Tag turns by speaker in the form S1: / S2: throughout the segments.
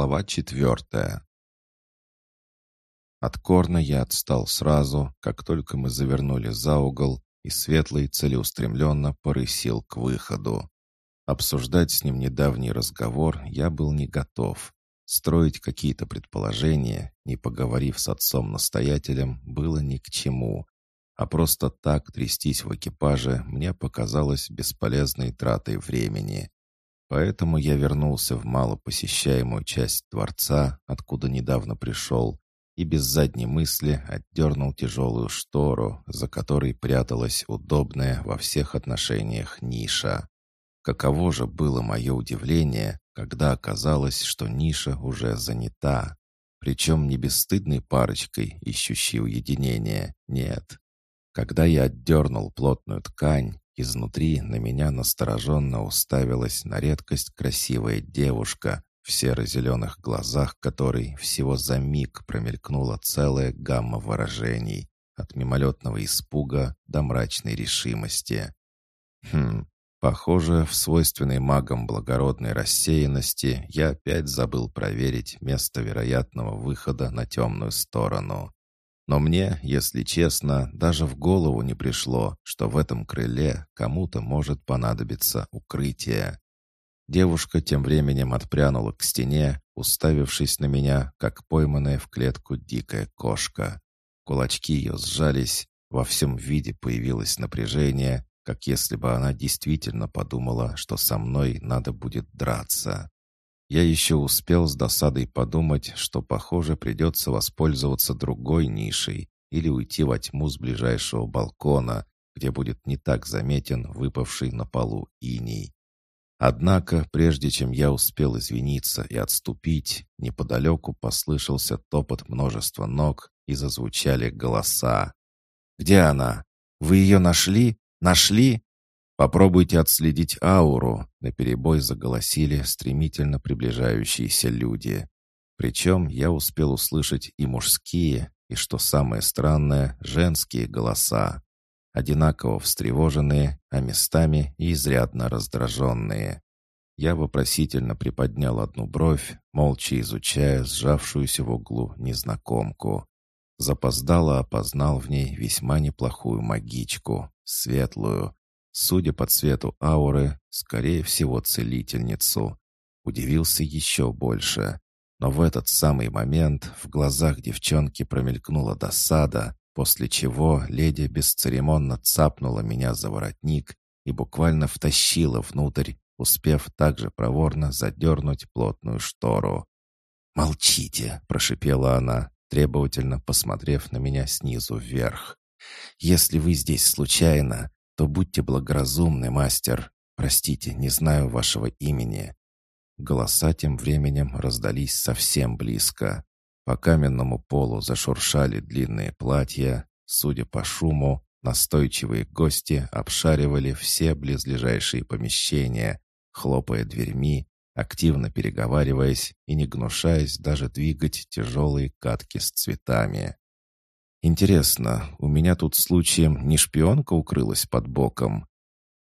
S1: Глава четвертая. От Корна я отстал сразу, как только мы завернули за угол, и Светлый целеустремленно порысил к выходу. Обсуждать с ним недавний разговор я был не готов. Строить какие-то предположения, не поговорив с отцом-настоятелем, было ни к чему. А просто так трястись в экипаже мне показалось бесполезной тратой времени. Поэтому я вернулся в малопосещаемую часть дворца, откуда недавно пришел, и без задней мысли отдернул тяжелую штору, за которой пряталась удобная во всех отношениях ниша. Каково же было мое удивление, когда оказалось, что ниша уже занята. Причем не бесстыдной парочкой, ищущей уединения, нет. Когда я отдернул плотную ткань, Изнутри на меня настороженно уставилась на редкость красивая девушка, в серо-зеленых глазах которой всего за миг промелькнула целая гамма выражений, от мимолетного испуга до мрачной решимости. Хм, похоже, в свойственной магам благородной рассеянности я опять забыл проверить место вероятного выхода на темную сторону. Но мне, если честно, даже в голову не пришло, что в этом крыле кому-то может понадобиться укрытие. Девушка тем временем отпрянула к стене, уставившись на меня, как пойманная в клетку дикая кошка. Кулачки ее сжались, во всем виде появилось напряжение, как если бы она действительно подумала, что со мной надо будет драться. Я еще успел с досадой подумать, что, похоже, придется воспользоваться другой нишей или уйти во тьму с ближайшего балкона, где будет не так заметен выпавший на полу иней. Однако, прежде чем я успел извиниться и отступить, неподалеку послышался топот множества ног и зазвучали голоса. «Где она? Вы ее нашли? Нашли? Попробуйте отследить ауру, наперебой заголосили стремительно приближающиеся люди. Причем я успел услышать и мужские, и, что самое странное, женские голоса. Одинаково встревоженные, а местами и изрядно раздраженные. Я вопросительно приподнял одну бровь, молча изучая сжавшуюся в углу незнакомку. Запоздало опознал в ней весьма неплохую магичку, светлую, Судя по цвету ауры, скорее всего, целительницу. Удивился еще больше. Но в этот самый момент в глазах девчонки промелькнула досада, после чего леди бесцеремонно цапнула меня за воротник и буквально втащила внутрь, успев также проворно задернуть плотную штору. «Молчите!» — прошипела она, требовательно посмотрев на меня снизу вверх. «Если вы здесь случайно, то будьте благоразумны, мастер. Простите, не знаю вашего имени». Голоса тем временем раздались совсем близко. По каменному полу зашуршали длинные платья. Судя по шуму, настойчивые гости обшаривали все близлежащие помещения, хлопая дверьми, активно переговариваясь и не гнушаясь даже двигать тяжелые катки с цветами. Интересно, у меня тут случаем не шпионка укрылась под боком?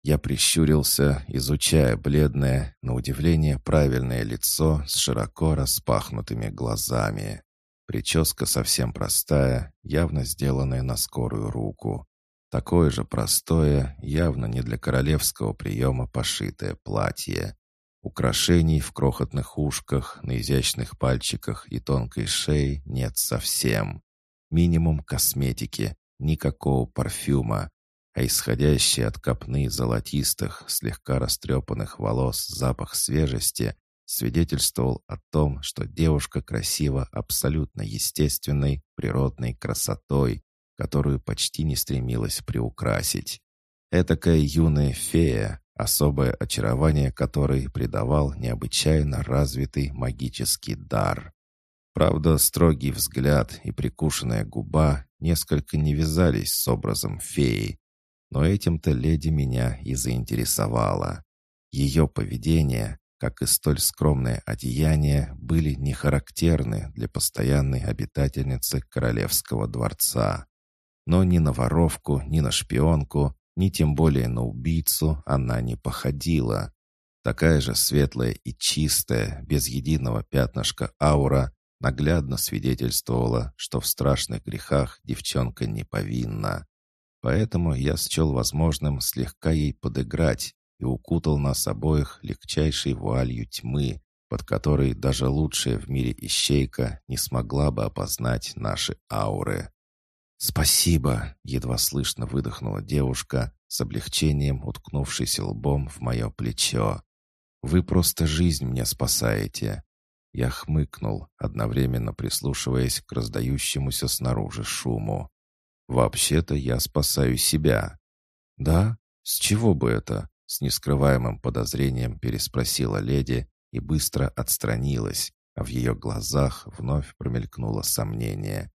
S1: Я прищурился, изучая бледное, на удивление правильное лицо с широко распахнутыми глазами. Прическа совсем простая, явно сделанная на скорую руку. Такое же простое, явно не для королевского приема пошитое платье. Украшений в крохотных ушках, на изящных пальчиках и тонкой шее нет совсем. Минимум косметики, никакого парфюма, а исходящий от копны золотистых, слегка растрепанных волос запах свежести свидетельствовал о том, что девушка красива абсолютно естественной, природной красотой, которую почти не стремилась приукрасить. Этакая юная фея, особое очарование которой придавал необычайно развитый магический дар. Правда, строгий взгляд и прикушенная губа несколько не вязались с образом феи, но этим-то леди меня и заинтересовала. Ее поведение, как и столь скромное одеяние, были не характерны для постоянной обитательницы королевского дворца. Но ни на воровку, ни на шпионку, ни тем более на убийцу она не походила. Такая же светлая и чистая, без единого пятнышка аура, наглядно свидетельствовала, что в страшных грехах девчонка не повинна. Поэтому я счел возможным слегка ей подыграть и укутал нас обоих легчайшей вуалью тьмы, под которой даже лучшая в мире ищейка не смогла бы опознать наши ауры. «Спасибо!» — едва слышно выдохнула девушка, с облегчением уткнувшись лбом в мое плечо. «Вы просто жизнь мне спасаете!» Я хмыкнул, одновременно прислушиваясь к раздающемуся снаружи шуму. «Вообще-то я спасаю себя». «Да? С чего бы это?» С нескрываемым подозрением переспросила леди и быстро отстранилась, а в ее глазах вновь промелькнуло сомнение.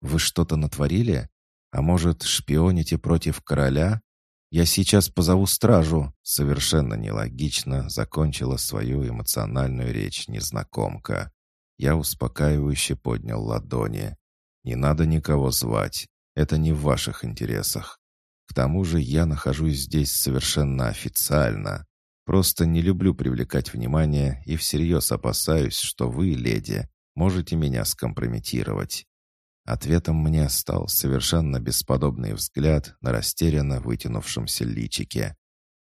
S1: «Вы что-то натворили? А может, шпионите против короля? Я сейчас позову стражу!» Совершенно нелогично закончила свою эмоциональную речь незнакомка. Я успокаивающе поднял ладони. «Не надо никого звать. Это не в ваших интересах. К тому же я нахожусь здесь совершенно официально. Просто не люблю привлекать внимание и всерьез опасаюсь, что вы, леди, можете меня скомпрометировать». Ответом мне стал совершенно бесподобный взгляд на растерянно вытянувшемся личике.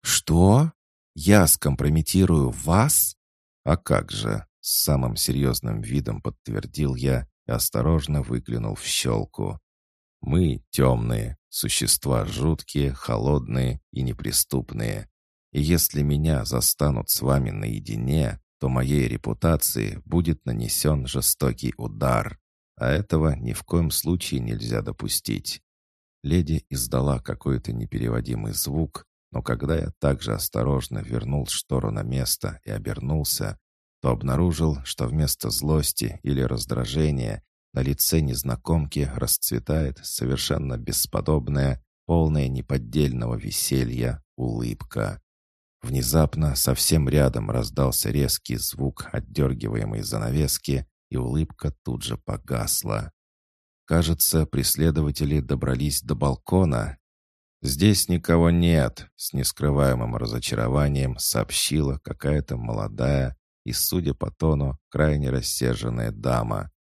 S1: «Что? Я скомпрометирую вас?» «А как же?» — с самым серьезным видом подтвердил я и осторожно выглянул в щелку. «Мы темные, существа жуткие, холодные и неприступные. И если меня застанут с вами наедине, то моей репутации будет нанесен жестокий удар. А этого ни в коем случае нельзя допустить. Леди издала какой-то непереводимый звук, но когда я также осторожно вернул штору на место и обернулся, то обнаружил, что вместо злости или раздражения на лице незнакомки расцветает совершенно бесподобная, полная неподдельного веселья улыбка. Внезапно совсем рядом раздался резкий звук отдергиваемой занавески, и улыбка тут же погасла. Кажется, преследователи добрались до балкона. «Здесь никого нет», — с нескрываемым разочарованием сообщила какая-то молодая и, судя по тону, крайне рассерженная дама.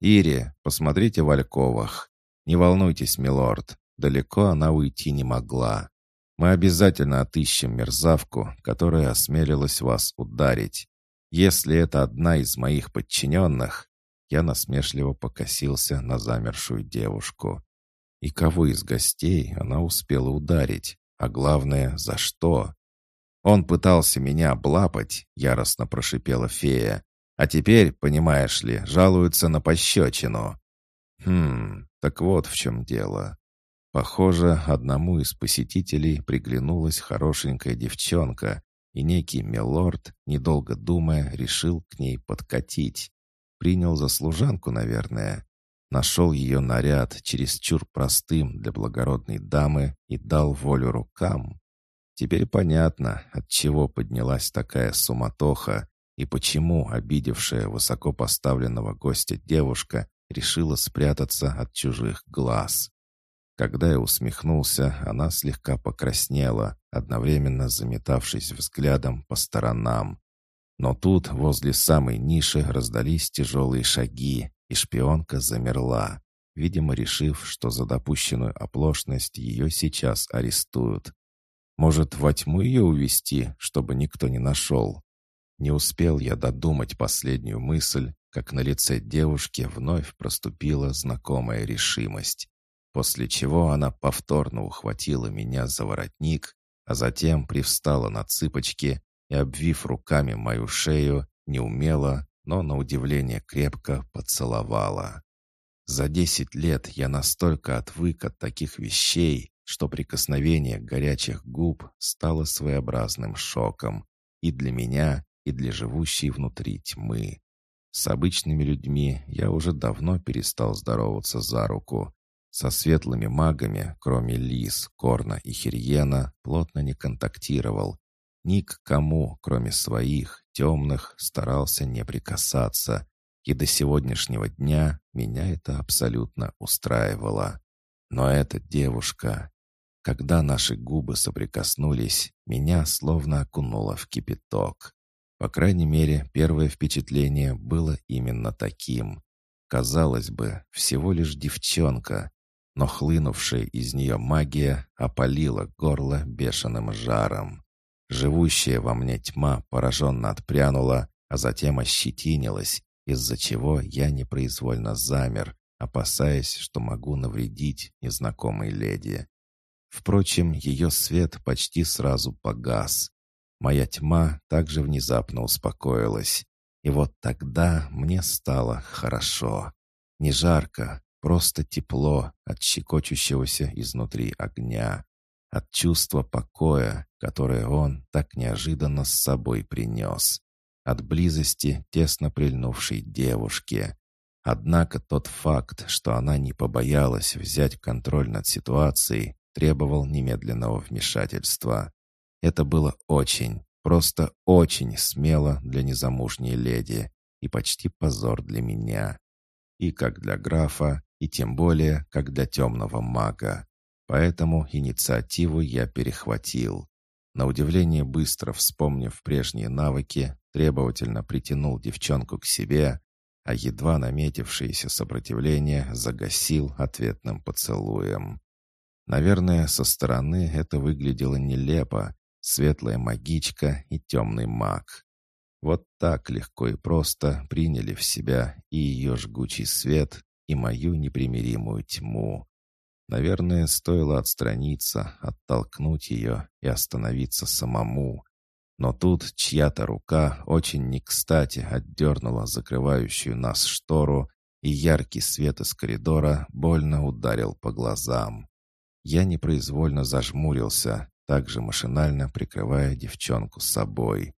S1: «Ири, посмотрите в Альковах. Не волнуйтесь, милорд, далеко она уйти не могла. Мы обязательно отыщем мерзавку, которая осмелилась вас ударить. Если это одна из моих подчиненных...» Я насмешливо покосился на замершую девушку. И кого из гостей она успела ударить? А главное, за что? «Он пытался меня облапать», — яростно прошипела фея. «А теперь, понимаешь ли, жалуются на пощечину». «Хм, так вот в чем дело. Похоже, одному из посетителей приглянулась хорошенькая девчонка, и некий милорд, недолго думая, решил к ней подкатить. Принял за служанку, наверное. Нашел ее наряд чересчур простым для благородной дамы и дал волю рукам. Теперь понятно, от чего поднялась такая суматоха и почему обидевшая высоко поставленного гостя девушка решила спрятаться от чужих глаз. Когда я усмехнулся, она слегка покраснела, одновременно заметавшись взглядом по сторонам. Но тут возле самой ниши раздались тяжелые шаги, и шпионка замерла, видимо, решив, что за допущенную оплошность ее сейчас арестуют. Может, во тьму ее увести, чтобы никто не нашел? Не успел я додумать последнюю мысль, как на лице девушки вновь проступила знакомая решимость после чего она повторно ухватила меня за воротник, а затем привстала на цыпочки и, обвив руками мою шею, неумело, но на удивление крепко поцеловала. За десять лет я настолько отвык от таких вещей, что прикосновение горячих губ стало своеобразным шоком и для меня, и для живущей внутри тьмы. С обычными людьми я уже давно перестал здороваться за руку, со светлыми магами, кроме Лис, Корна и Хирьена, плотно не контактировал. Ни к кому, кроме своих, темных, старался не прикасаться. И до сегодняшнего дня меня это абсолютно устраивало. Но эта девушка... Когда наши губы соприкоснулись, меня словно окунуло в кипяток. По крайней мере, первое впечатление было именно таким. Казалось бы, всего лишь девчонка, но хлынувшая из нее магия опалила горло бешеным жаром. Живущая во мне тьма пораженно отпрянула, а затем ощетинилась, из-за чего я непроизвольно замер, опасаясь, что могу навредить незнакомой леди. Впрочем, ее свет почти сразу погас. Моя тьма также внезапно успокоилась. И вот тогда мне стало хорошо. Не жарко, просто тепло от щекочущегося изнутри огня. От чувства покоя, которое он так неожиданно с собой принес. От близости тесно прильнувшей девушки. Однако тот факт, что она не побоялась взять контроль над ситуацией, требовал немедленного вмешательства. Это было очень, просто очень смело для незамужней леди и почти позор для меня. И как для графа, и тем более для темного мага. Поэтому инициативу я перехватил. На удивление быстро вспомнив прежние навыки, требовательно притянул девчонку к себе, а едва наметившееся сопротивление загасил ответным поцелуем. Наверное, со стороны это выглядело нелепо. Светлая магичка и темный маг. Вот так легко и просто приняли в себя и ее жгучий свет, и мою непримиримую тьму. Наверное, стоило отстраниться, оттолкнуть ее и остановиться самому. Но тут чья-то рука очень не кстати отдернула закрывающую нас штору, и яркий свет из коридора больно ударил по глазам. Я непроизвольно зажмурился, также машинально прикрывая девчонку собой.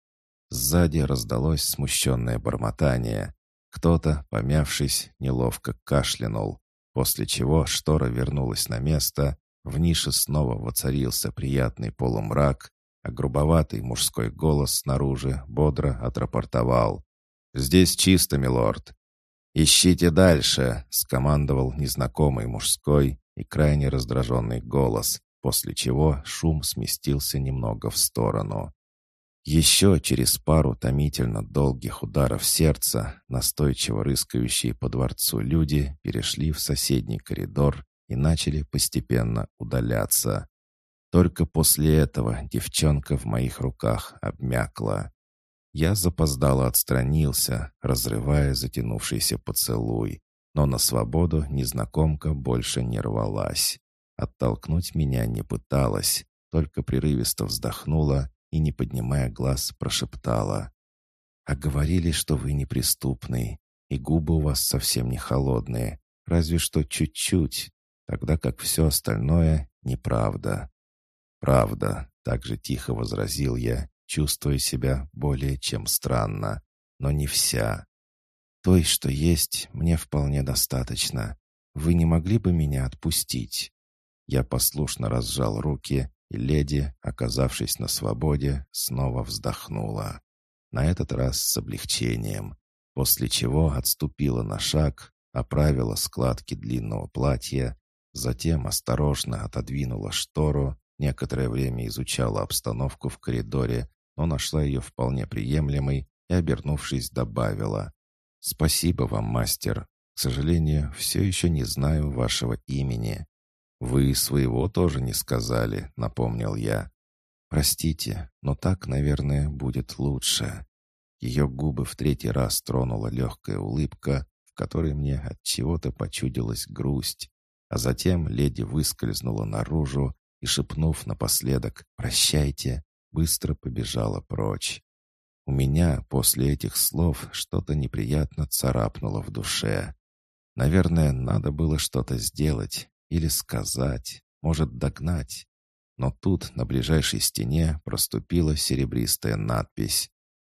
S1: Сзади раздалось смущенное бормотание. Кто-то, помявшись, неловко кашлянул, после чего штора вернулась на место, в нише снова воцарился приятный полумрак, а грубоватый мужской голос снаружи бодро отрапортовал. «Здесь чисто, милорд!» «Ищите дальше!» — скомандовал незнакомый мужской, и крайне раздраженный голос, после чего шум сместился немного в сторону. Еще через пару томительно долгих ударов сердца настойчиво рыскающие по дворцу люди перешли в соседний коридор и начали постепенно удаляться. Только после этого девчонка в моих руках обмякла. Я запоздало отстранился, разрывая затянувшийся поцелуй, но на свободу незнакомка больше не рвалась. Оттолкнуть меня не пыталась, только прерывисто вздохнула и, не поднимая глаз, прошептала. «А говорили, что вы неприступный, и губы у вас совсем не холодные, разве что чуть-чуть, тогда как все остальное неправда». «Правда», — так же тихо возразил я, чувствуя себя более чем странно, но не вся. Той, что есть, мне вполне достаточно. Вы не могли бы меня отпустить?» Я послушно разжал руки, и леди, оказавшись на свободе, снова вздохнула. На этот раз с облегчением, после чего отступила на шаг, оправила складки длинного платья, затем осторожно отодвинула штору, некоторое время изучала обстановку в коридоре, но нашла ее вполне приемлемой и, обернувшись, добавила. «Спасибо вам, мастер. К сожалению, все еще не знаю вашего имени». «Вы своего тоже не сказали», — напомнил я. «Простите, но так, наверное, будет лучше». Ее губы в третий раз тронула легкая улыбка, в которой мне от чего-то почудилась грусть, а затем леди выскользнула наружу и, шепнув напоследок «Прощайте», быстро побежала прочь. У меня после этих слов что-то неприятно царапнуло в душе. Наверное, надо было что-то сделать или сказать, может, догнать. Но тут на ближайшей стене проступила серебристая надпись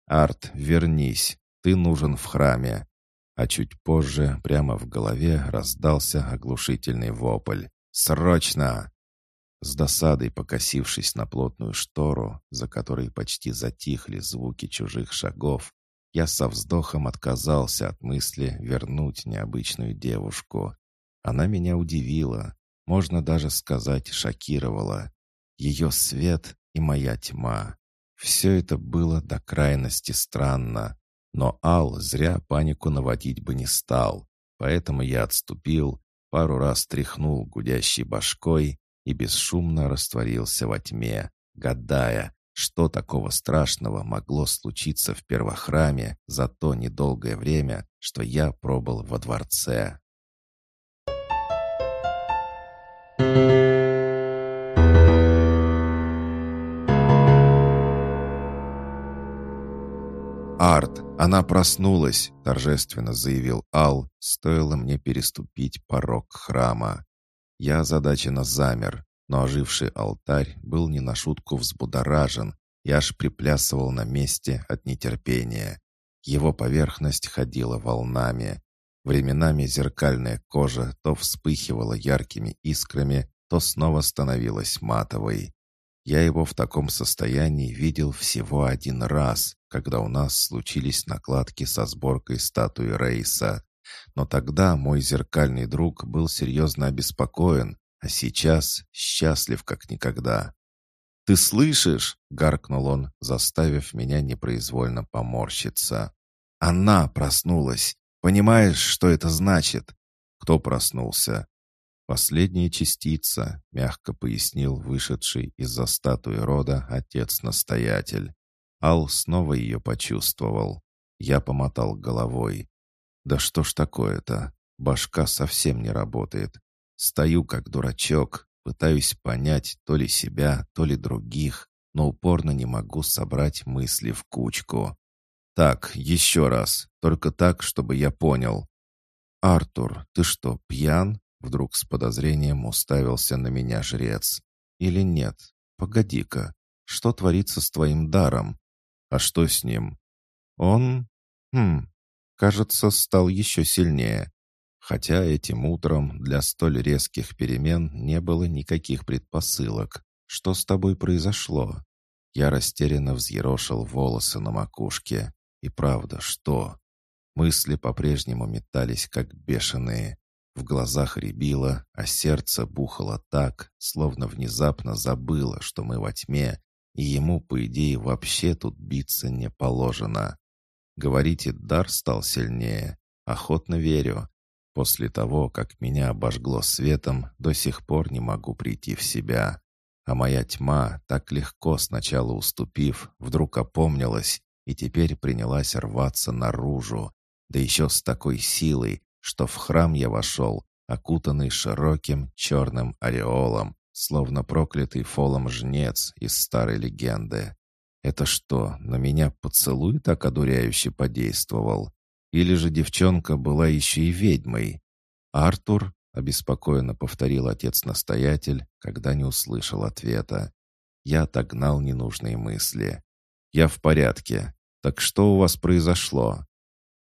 S1: «Арт, вернись, ты нужен в храме». А чуть позже прямо в голове раздался оглушительный вопль. «Срочно!» С досадой покосившись на плотную штору, за которой почти затихли звуки чужих шагов, я со вздохом отказался от мысли вернуть необычную девушку. Она меня удивила. можно даже сказать, шокировала. Ее свет и моя тьма. Все это было до крайности странно. Но Ал зря панику наводить бы не стал. Поэтому я отступил, пару раз тряхнул гудящей башкой и бесшумно растворился во тьме, гадая, что такого страшного могло случиться в первохраме за то недолгое время, что я пробыл во дворце. «Арт, она проснулась!» — торжественно заявил Ал, стоило мне переступить порог храма. Я озадаченно замер, но оживший алтарь был не на шутку взбудоражен и аж приплясывал на месте от нетерпения. Его поверхность ходила волнами. Временами зеркальная кожа то вспыхивала яркими искрами, то снова становилась матовой. Я его в таком состоянии видел всего один раз, когда у нас случились накладки со сборкой статуи Рейса. Но тогда мой зеркальный друг был серьезно обеспокоен, а сейчас счастлив как никогда. «Ты слышишь?» — гаркнул он, заставив меня непроизвольно поморщиться. «Она проснулась. Понимаешь, что это значит?» «Кто проснулся?» «Последняя частица», — мягко пояснил вышедший из-за статуи рода отец-настоятель. Ал снова ее почувствовал. Я помотал головой. «Да что ж такое-то? Башка совсем не работает. Стою как дурачок, пытаюсь понять то ли себя, то ли других, но упорно не могу собрать мысли в кучку. Так, еще раз, только так, чтобы я понял. «Артур, ты что, пьян?» Вдруг с подозрением уставился на меня жрец. «Или нет? Погоди-ка, что творится с твоим даром? А что с ним?» «Он... Хм... Кажется, стал еще сильнее. Хотя этим утром для столь резких перемен не было никаких предпосылок. Что с тобой произошло? Я растерянно взъерошил волосы на макушке. И правда, что? Мысли по-прежнему метались, как бешеные. В глазах рябило, а сердце бухало так, словно внезапно забыло, что мы во тьме, и ему, по идее, вообще тут биться не положено. Говорите, дар стал сильнее. Охотно верю. После того, как меня обожгло светом, до сих пор не могу прийти в себя. А моя тьма, так легко сначала уступив, вдруг опомнилась и теперь принялась рваться наружу, да еще с такой силой, что в храм я вошел, окутанный широким черным ореолом, словно проклятый фолом жнец из старой легенды. Это что, на меня поцелуй так одуряюще подействовал? Или же девчонка была еще и ведьмой? «Артур?» — обеспокоенно повторил отец-настоятель, когда не услышал ответа. Я отогнал ненужные мысли. «Я в порядке. Так что у вас произошло?»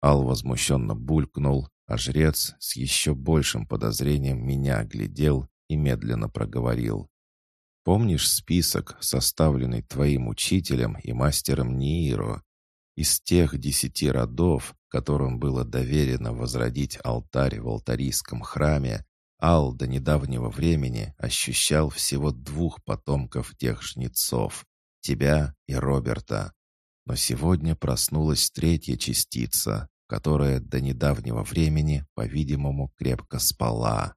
S1: Ал возмущенно булькнул, а жрец с еще большим подозрением меня оглядел и медленно проговорил. «Помнишь список, составленный твоим учителем и мастером Нииро? Из тех десяти родов, которым было доверено возродить алтарь в алтарийском храме, Ал до недавнего времени ощущал всего двух потомков тех жнецов — тебя и Роберта. Но сегодня проснулась третья частица, которая до недавнего времени, по-видимому, крепко спала.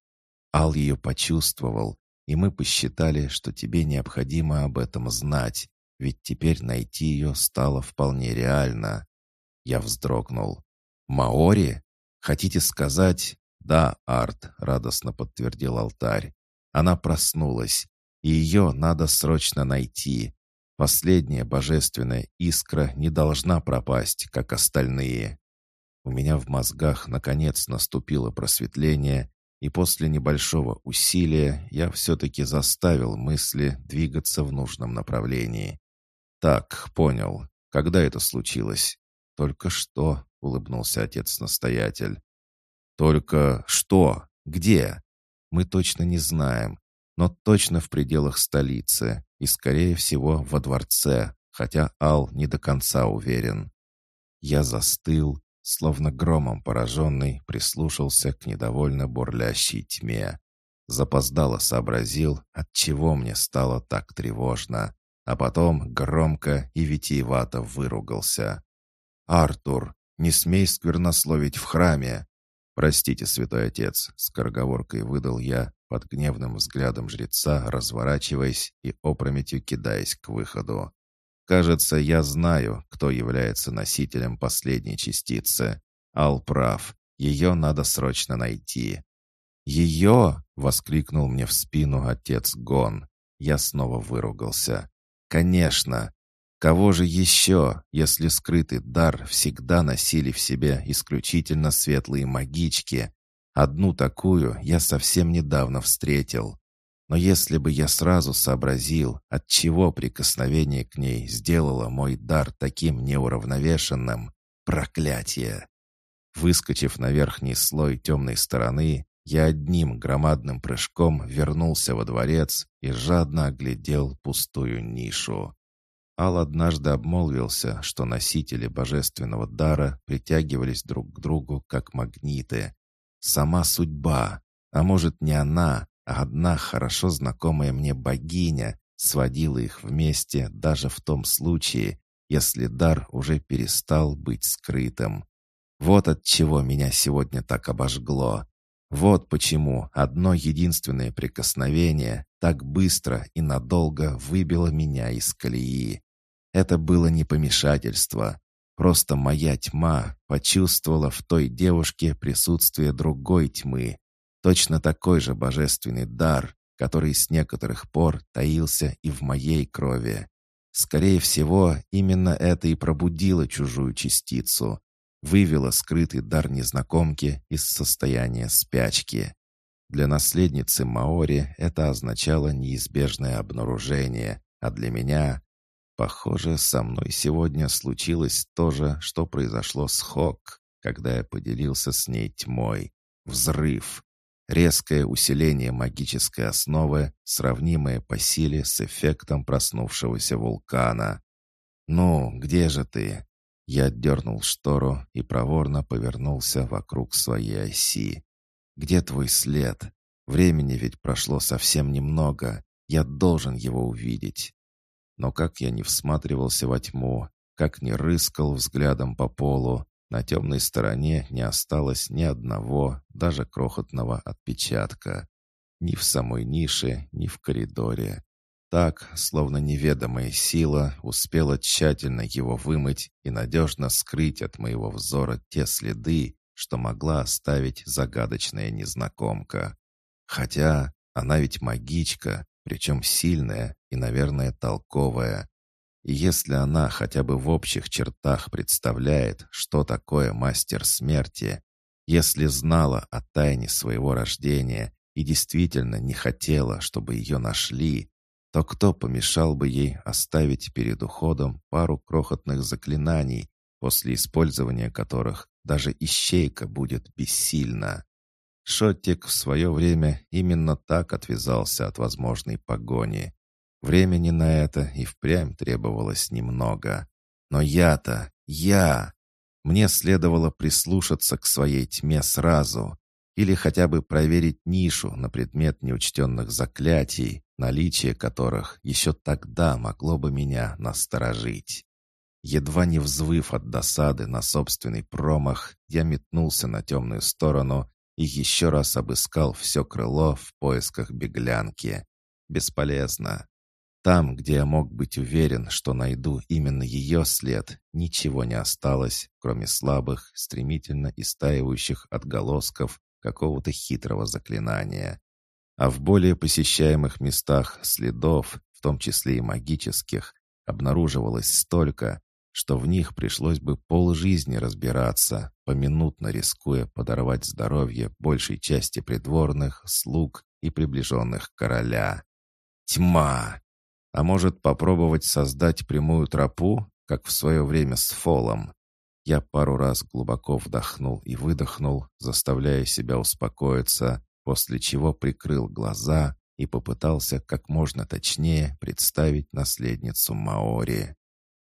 S1: Ал ее почувствовал, и мы посчитали, что тебе необходимо об этом знать, ведь теперь найти ее стало вполне реально. Я вздрогнул. «Маори? Хотите сказать?» «Да, Арт», — радостно подтвердил алтарь. «Она проснулась, и ее надо срочно найти. Последняя божественная искра не должна пропасть, как остальные». У меня в мозгах наконец наступило просветление, и после небольшого усилия я все-таки заставил мысли двигаться в нужном направлении. «Так, понял. Когда это случилось?» «Только что», — улыбнулся отец-настоятель. «Только что? Где?» «Мы точно не знаем, но точно в пределах столицы и, скорее всего, во дворце, хотя Ал не до конца уверен». Я застыл, словно громом пораженный, прислушался к недовольно бурлящей тьме. Запоздало сообразил, от чего мне стало так тревожно, а потом громко и витиевато выругался. «Артур, не смей сквернословить в храме!» «Простите, святой отец», — скороговоркой выдал я, под гневным взглядом жреца, разворачиваясь и опрометью кидаясь к выходу. «Кажется, я знаю, кто является носителем последней частицы. Ал прав, ее надо срочно найти». «Ее?» — воскликнул мне в спину отец Гон. Я снова выругался. «Конечно! Кого же еще, если скрытый дар всегда носили в себе исключительно светлые магички? Одну такую я совсем недавно встретил. Но если бы я сразу сообразил, от чего прикосновение к ней сделало мой дар таким неуравновешенным, проклятие! Выскочив на верхний слой темной стороны, я одним громадным прыжком вернулся во дворец и жадно оглядел пустую нишу. Ал однажды обмолвился, что носители божественного дара притягивались друг к другу как магниты. Сама судьба, а может не она, а одна хорошо знакомая мне богиня сводила их вместе даже в том случае, если дар уже перестал быть скрытым. Вот от чего меня сегодня так обожгло. Вот почему одно единственное прикосновение так быстро и надолго выбило меня из колеи. Это было не помешательство. Просто моя тьма почувствовала в той девушке присутствие другой тьмы. Точно такой же божественный дар, который с некоторых пор таился и в моей крови. Скорее всего, именно это и пробудило чужую частицу, вывела скрытый дар незнакомки из состояния спячки. Для наследницы Маори это означало неизбежное обнаружение, а для меня... Похоже, со мной сегодня случилось то же, что произошло с Хок, когда я поделился с ней тьмой. Взрыв. Резкое усиление магической основы, сравнимое по силе с эффектом проснувшегося вулкана. «Ну, где же ты?» Я отдернул штору и проворно повернулся вокруг своей оси. «Где твой след? Времени ведь прошло совсем немного. Я должен его увидеть». Но как я не всматривался во тьму, как не рыскал взглядом по полу, на темной стороне не осталось ни одного, даже крохотного отпечатка. Ни в самой нише, ни в коридоре. Так, словно неведомая сила успела тщательно его вымыть и надежно скрыть от моего взора те следы, что могла оставить загадочная незнакомка. Хотя она ведь магичка, причем сильная и, наверное, толковая. И если она хотя бы в общих чертах представляет, что такое мастер смерти, если знала о тайне своего рождения и действительно не хотела, чтобы ее нашли, то кто помешал бы ей оставить перед уходом пару крохотных заклинаний, после использования которых даже ищейка будет бессильна? Шоттик в свое время именно так отвязался от возможной погони. Времени на это и впрямь требовалось немного. Но я-то, я! Мне следовало прислушаться к своей тьме сразу, или хотя бы проверить нишу на предмет неучтенных заклятий, наличие которых еще тогда могло бы меня насторожить. Едва не взвыв от досады на собственный промах, я метнулся на темную сторону и еще раз обыскал все крыло в поисках беглянки. Бесполезно. Там, где я мог быть уверен, что найду именно ее след, ничего не осталось, кроме слабых, стремительно истаивающих отголосков какого-то хитрого заклинания. А в более посещаемых местах следов, в том числе и магических, обнаруживалось столько, что в них пришлось бы полжизни разбираться, поминутно рискуя подорвать здоровье большей части придворных, слуг и приближенных короля. Тьма! А может попробовать создать прямую тропу, как в свое время с Фолом? Я пару раз глубоко вдохнул и выдохнул, заставляя себя успокоиться, после чего прикрыл глаза и попытался как можно точнее представить наследницу Маори.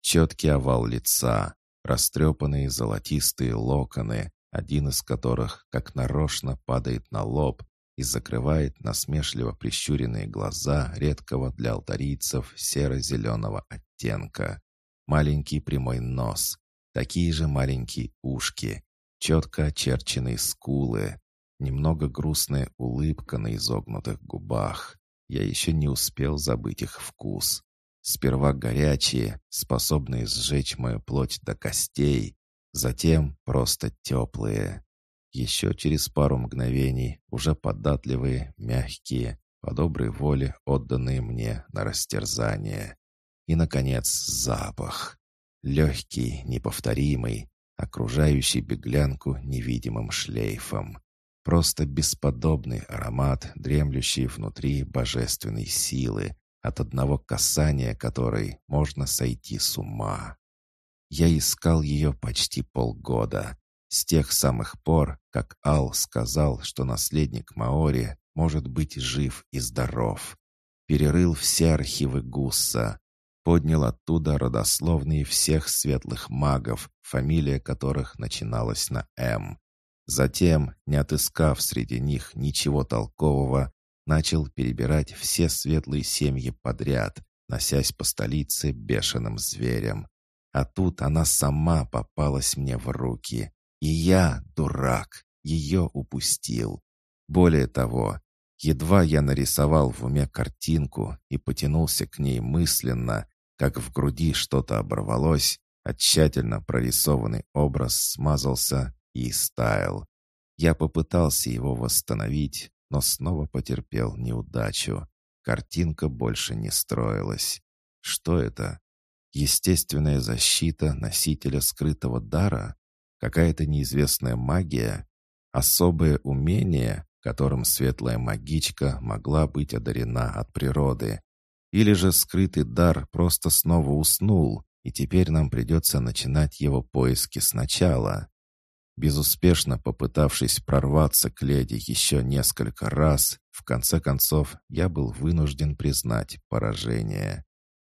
S1: Четкий овал лица, растрепанные золотистые локоны, один из которых как нарочно падает на лоб, и закрывает насмешливо прищуренные глаза редкого для алтарийцев серо-зеленого оттенка. Маленький прямой нос, такие же маленькие ушки, четко очерченные скулы, немного грустная улыбка на изогнутых губах. Я еще не успел забыть их вкус. Сперва горячие, способные сжечь мою плоть до костей, затем просто теплые. Еще через пару мгновений уже податливые, мягкие, по доброй воле отданные мне на растерзание. И, наконец, запах. Легкий, неповторимый, окружающий беглянку невидимым шлейфом. Просто бесподобный аромат, дремлющий внутри божественной силы, от одного касания которой можно сойти с ума. Я искал ее почти полгода, с тех самых пор, как Ал сказал, что наследник Маори может быть жив и здоров. Перерыл все архивы Гусса, поднял оттуда родословные всех светлых магов, фамилия которых начиналась на «М». Затем, не отыскав среди них ничего толкового, начал перебирать все светлые семьи подряд, носясь по столице бешеным зверем. А тут она сама попалась мне в руки. И я, дурак, ее упустил. Более того, едва я нарисовал в уме картинку и потянулся к ней мысленно, как в груди что-то оборвалось, а тщательно прорисованный образ смазался и стаял. Я попытался его восстановить, но снова потерпел неудачу. Картинка больше не строилась. Что это? Естественная защита носителя скрытого дара? Какая-то неизвестная магия? Особое умение, которым светлая магичка могла быть одарена от природы? Или же скрытый дар просто снова уснул, и теперь нам придется начинать его поиски сначала? Безуспешно попытавшись прорваться к леди еще несколько раз, в конце концов я был вынужден признать поражение.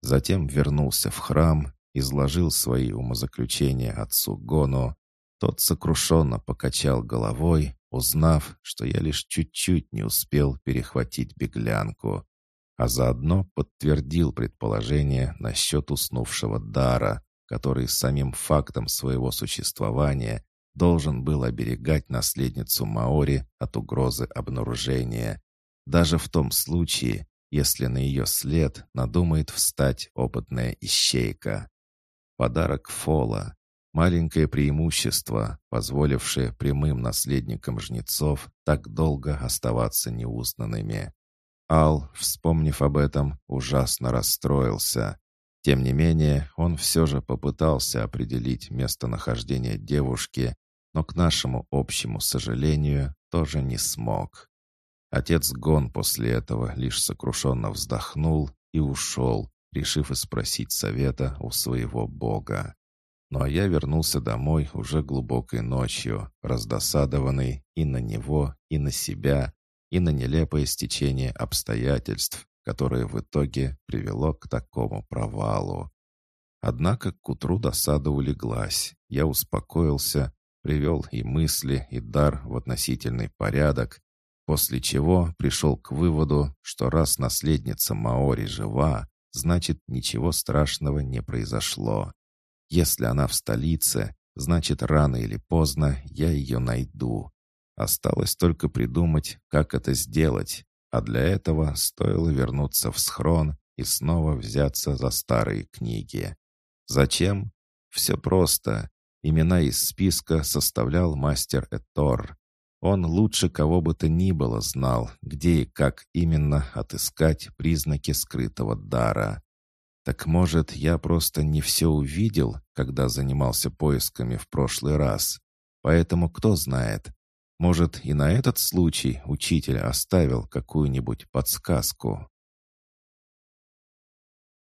S1: Затем вернулся в храм, изложил свои умозаключения отцу Гону. Тот сокрушенно покачал головой, узнав, что я лишь чуть-чуть не успел перехватить беглянку, а заодно подтвердил предположение насчет уснувшего дара, который самим фактом своего существования должен был оберегать наследницу Маори от угрозы обнаружения, даже в том случае, если на ее след надумает встать опытная ищейка. Подарок Фола — маленькое преимущество, позволившее прямым наследникам жнецов так долго оставаться неузнанными. Ал, вспомнив об этом, ужасно расстроился. Тем не менее, он все же попытался определить местонахождение девушки, но к нашему общему сожалению тоже не смог. Отец Гон после этого лишь сокрушенно вздохнул и ушел, решив спросить совета у своего бога. Ну а я вернулся домой уже глубокой ночью, раздосадованный и на него, и на себя, и на нелепое стечение обстоятельств, которое в итоге привело к такому провалу. Однако к утру досада улеглась, я успокоился, привел и мысли, и дар в относительный порядок После чего пришел к выводу, что раз наследница Маори жива, значит ничего страшного не произошло. Если она в столице, значит рано или поздно я ее найду. Осталось только придумать, как это сделать, а для этого стоило вернуться в схрон и снова взяться за старые книги. Зачем? Все просто. Имена из списка составлял мастер Этор. Он лучше кого бы то ни было знал, где и как именно отыскать признаки скрытого дара. Так может, я просто не все увидел, когда занимался поисками в прошлый раз. Поэтому кто знает, может и на этот случай учитель оставил какую-нибудь подсказку.